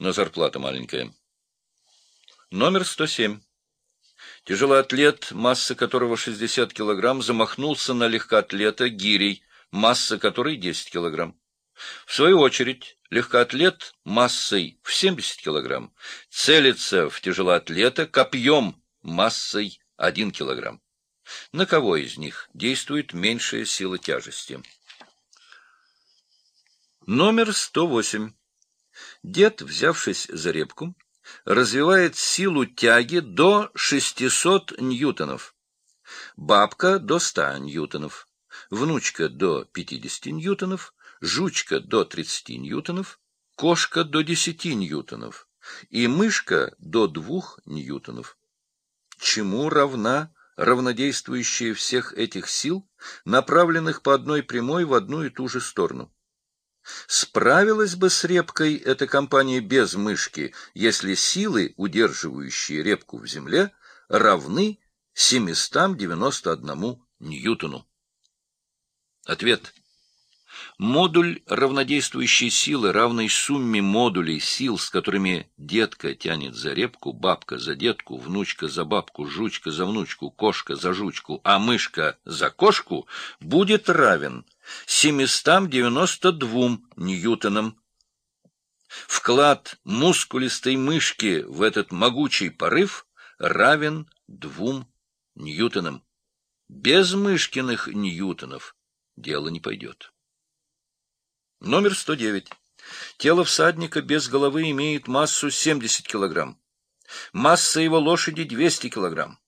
но зарплата маленькая. Номер 107. Тяжелоатлет, масса которого 60 килограмм, замахнулся на легкоатлета гирей, масса которой 10 килограмм. В свою очередь, легкоатлет массой в 70 килограмм целится в тяжелоатлета копьем массой 1 килограмм. На кого из них действует меньшая сила тяжести? Номер 108. Дед, взявшись за репку, развивает силу тяги до 600 ньютонов, бабка до 100 ньютонов, внучка до 50 ньютонов, жучка до 30 ньютонов, кошка до 10 ньютонов. И мышка до 2 ньютонов. Чему равна равнодействующая всех этих сил, направленных по одной прямой в одну и ту же сторону? Справилась бы с репкой эта компания без мышки, если силы, удерживающие репку в земле, равны 791 ньютону. Ответ. Модуль равнодействующей силы, равной сумме модулей сил, с которыми детка тянет за репку, бабка за детку, внучка за бабку, жучка за внучку, кошка за жучку, а мышка за кошку, будет равен 792 ньютонам. Вклад мускулистой мышки в этот могучий порыв равен двум ньютонам. Без мышкиных ньютонов дело не пойдет. Номер 109. Тело всадника без головы имеет массу 70 килограмм. Масса его лошади 200 килограмм.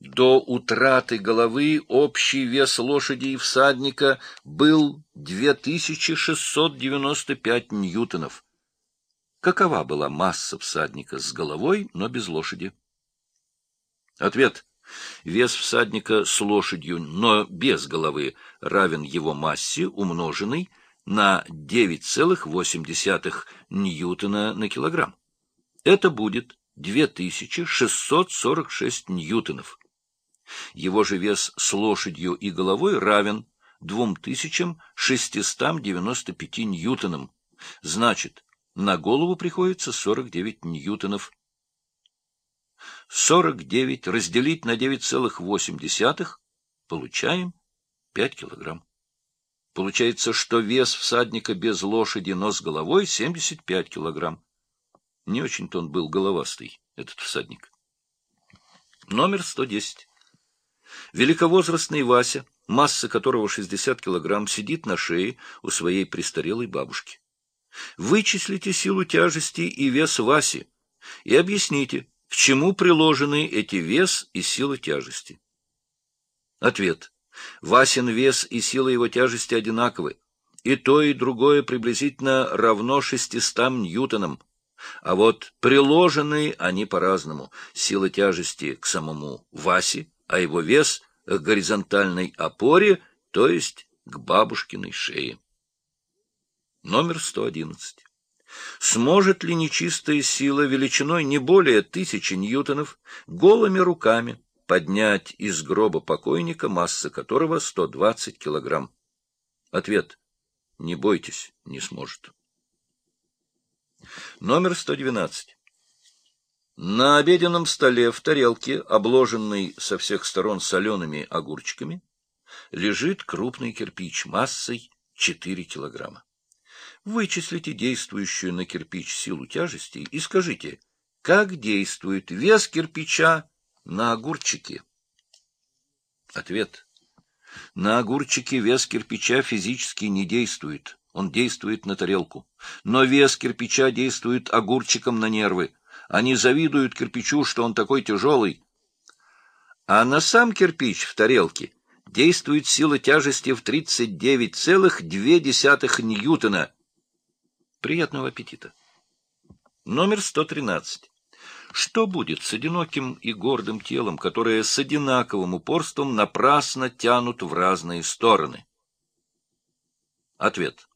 До утраты головы общий вес лошади и всадника был 2695 ньютонов. Какова была масса всадника с головой, но без лошади? Ответ. Вес всадника с лошадью, но без головы, равен его массе, умноженной на 9,8 ньютона на килограмм. Это будет 2646 ньютонов. Его же вес с лошадью и головой равен 2695 ньютонам. Значит, на голову приходится 49 ньютонов. 49 разделить на 9,8 получаем 5 килограмм. Получается, что вес всадника без лошади, но с головой 75 килограмм. Не очень-то он был головастый, этот всадник. Номер 110. Великовозрастный Вася, масса которого 60 килограмм, сидит на шее у своей престарелой бабушки. Вычислите силу тяжести и вес Васи и объясните, к чему приложены эти вес и сила тяжести. Ответ. Васин вес и сила его тяжести одинаковы, и то, и другое приблизительно равно 600 ньютонам. А вот приложены они по-разному. Сила тяжести к самому Васе, а его вес к горизонтальной опоре, то есть к бабушкиной шее. Номер 111. Сможет ли нечистая сила величиной не более тысячи ньютонов голыми руками поднять из гроба покойника, масса которого 120 килограмм? Ответ. Не бойтесь, не сможет. Номер 112. На обеденном столе в тарелке, обложенной со всех сторон солеными огурчиками, лежит крупный кирпич массой 4 килограмма. Вычислите действующую на кирпич силу тяжести и скажите, как действует вес кирпича на огурчике? Ответ. На огурчике вес кирпича физически не действует, он действует на тарелку. Но вес кирпича действует огурчиком на нервы. Они завидуют кирпичу, что он такой тяжелый. А на сам кирпич в тарелке действует сила тяжести в 39,2 ньютона. Приятного аппетита. Номер 113. Что будет с одиноким и гордым телом, которое с одинаковым упорством напрасно тянут в разные стороны? Ответ.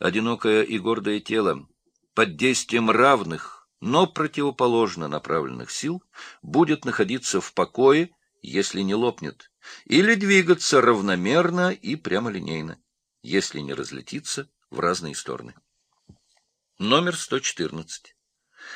Одинокое и гордое тело под действием равных но противоположно направленных сил будет находиться в покое, если не лопнет, или двигаться равномерно и прямолинейно, если не разлетится в разные стороны. Номер 114.